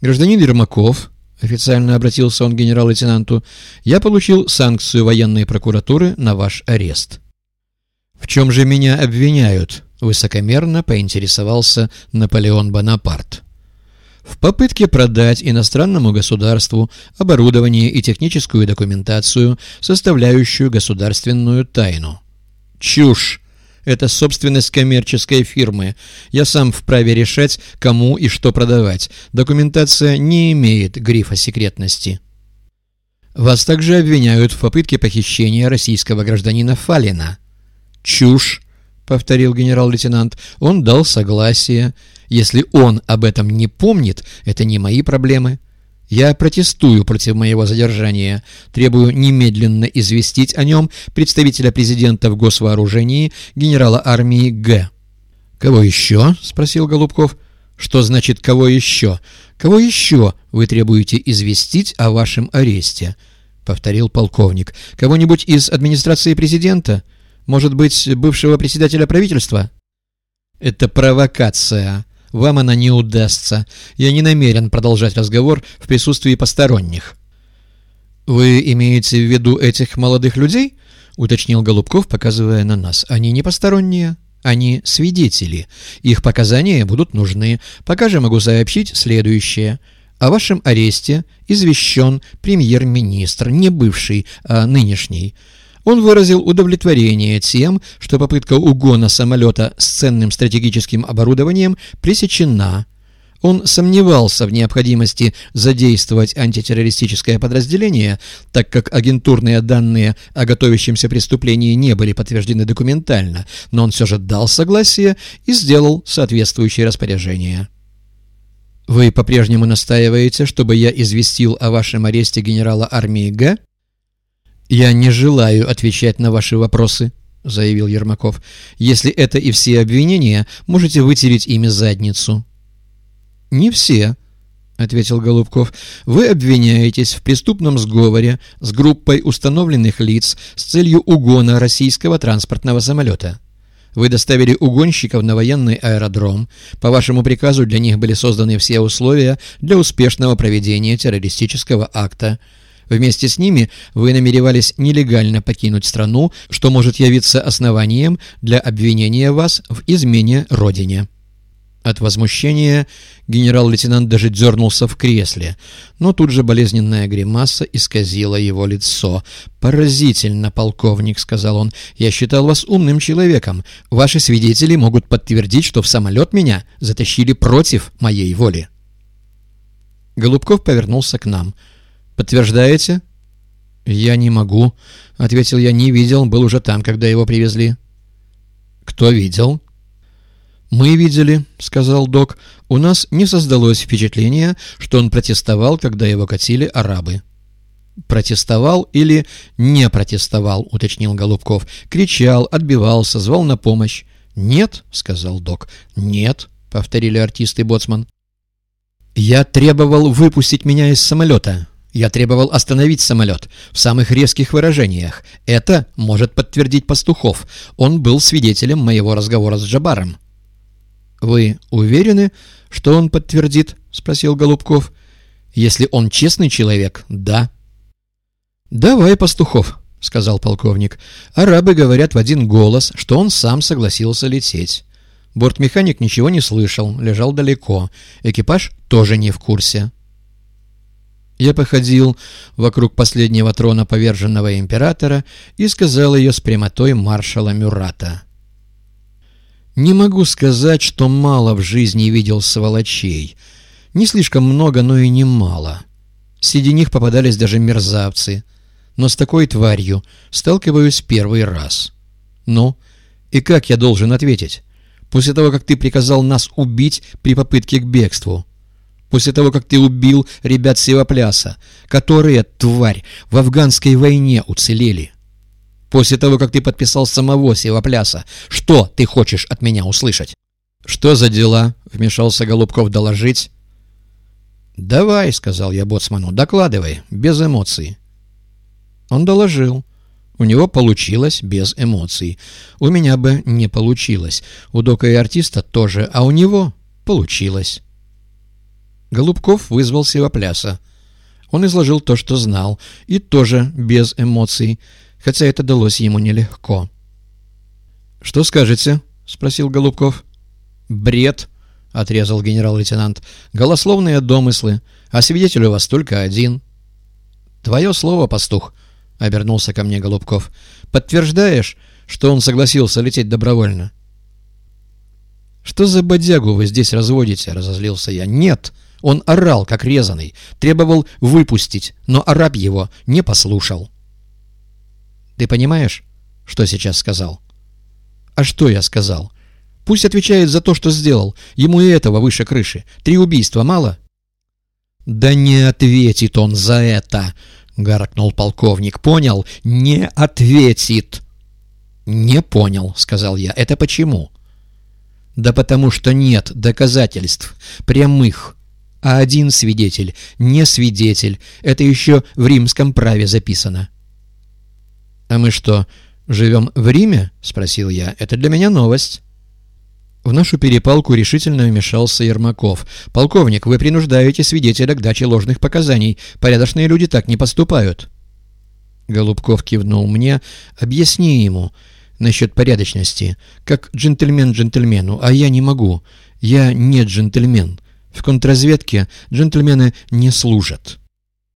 «Гражданин Ермаков», — официально обратился он к генерал-лейтенанту, — «я получил санкцию военной прокуратуры на ваш арест». «В чем же меня обвиняют?» — высокомерно поинтересовался Наполеон Бонапарт. В попытке продать иностранному государству оборудование и техническую документацию, составляющую государственную тайну. Чушь! Это собственность коммерческой фирмы. Я сам вправе решать, кому и что продавать. Документация не имеет грифа секретности. Вас также обвиняют в попытке похищения российского гражданина Фалина. Чушь, повторил генерал-лейтенант. Он дал согласие. Если он об этом не помнит, это не мои проблемы. Я протестую против моего задержания, требую немедленно известить о нем представителя президента в госвооружении генерала армии Г. «Кого еще?» — спросил Голубков. «Что значит «кого еще»? Кого еще вы требуете известить о вашем аресте?» — повторил полковник. «Кого-нибудь из администрации президента? Может быть, бывшего председателя правительства?» «Это провокация», вам она не удастся. Я не намерен продолжать разговор в присутствии посторонних». «Вы имеете в виду этих молодых людей?» — уточнил Голубков, показывая на нас. «Они не посторонние». Они свидетели. Их показания будут нужны. Пока же могу сообщить следующее. О вашем аресте извещен премьер-министр, не бывший, а нынешний. Он выразил удовлетворение тем, что попытка угона самолета с ценным стратегическим оборудованием пресечена. Он сомневался в необходимости задействовать антитеррористическое подразделение, так как агентурные данные о готовящемся преступлении не были подтверждены документально, но он все же дал согласие и сделал соответствующее распоряжение. «Вы по-прежнему настаиваете, чтобы я известил о вашем аресте генерала армии Г?» «Я не желаю отвечать на ваши вопросы», — заявил Ермаков. «Если это и все обвинения, можете вытереть ими задницу». «Не все», — ответил Голубков. «Вы обвиняетесь в преступном сговоре с группой установленных лиц с целью угона российского транспортного самолета». Вы доставили угонщиков на военный аэродром. По вашему приказу для них были созданы все условия для успешного проведения террористического акта. Вместе с ними вы намеревались нелегально покинуть страну, что может явиться основанием для обвинения вас в измене Родине». От возмущения генерал-лейтенант даже дернулся в кресле, но тут же болезненная гримаса исказила его лицо. «Поразительно, полковник», — сказал он, — «я считал вас умным человеком. Ваши свидетели могут подтвердить, что в самолет меня затащили против моей воли». Голубков повернулся к нам — «Подтверждаете?» «Я не могу», — ответил я, — «не видел, был уже там, когда его привезли». «Кто видел?» «Мы видели», — сказал док. «У нас не создалось впечатления, что он протестовал, когда его катили арабы». «Протестовал или не протестовал?» — уточнил Голубков. «Кричал, отбивался, звал на помощь». «Нет», — сказал док. «Нет», — повторили артисты Боцман. «Я требовал выпустить меня из самолета», я требовал остановить самолет в самых резких выражениях. Это может подтвердить Пастухов. Он был свидетелем моего разговора с Джабаром. «Вы уверены, что он подтвердит?» — спросил Голубков. «Если он честный человек, да». «Давай, Пастухов», — сказал полковник. «Арабы говорят в один голос, что он сам согласился лететь». Бортмеханик ничего не слышал, лежал далеко. Экипаж тоже не в курсе. Я походил вокруг последнего трона поверженного императора и сказал ее с прямотой маршала Мюрата. Не могу сказать, что мало в жизни видел сволочей. Не слишком много, но и не мало. Среди них попадались даже мерзавцы. Но с такой тварью сталкиваюсь первый раз. Ну, и как я должен ответить? После того, как ты приказал нас убить при попытке к бегству после того, как ты убил ребят Севопляса, которые, тварь, в афганской войне уцелели. После того, как ты подписал самого Севопляса, что ты хочешь от меня услышать? Что за дела? Вмешался Голубков доложить. «Давай», — сказал я боцману, — «докладывай, без эмоций». Он доложил. У него получилось без эмоций. У меня бы не получилось. У Дока и артиста тоже, а у него получилось. Голубков вызвал Севопляса. Он изложил то, что знал, и тоже без эмоций, хотя это далось ему нелегко. «Что скажете?» — спросил Голубков. «Бред», — отрезал генерал-лейтенант. «Голословные домыслы, а свидетель у вас только один». «Твое слово, пастух», — обернулся ко мне Голубков. «Подтверждаешь, что он согласился лететь добровольно?» «Что за бодягу вы здесь разводите?» — разозлился я. «Нет!» Он орал, как резанный, требовал выпустить, но араб его не послушал. «Ты понимаешь, что сейчас сказал?» «А что я сказал?» «Пусть отвечает за то, что сделал. Ему и этого выше крыши. Три убийства мало?» «Да не ответит он за это!» — гаркнул полковник. «Понял? Не ответит!» «Не понял», — сказал я. «Это почему?» «Да потому что нет доказательств прямых, а один свидетель не свидетель. Это еще в римском праве записано». «А мы что, живем в Риме?» — спросил я. «Это для меня новость». В нашу перепалку решительно вмешался Ермаков. «Полковник, вы принуждаете свидетеля к даче ложных показаний. Порядочные люди так не поступают». Голубков кивнул мне. «Объясни ему насчет порядочности, как джентльмен джентльмену, а я не могу. Я не джентльмен. В контрразведке джентльмены не служат».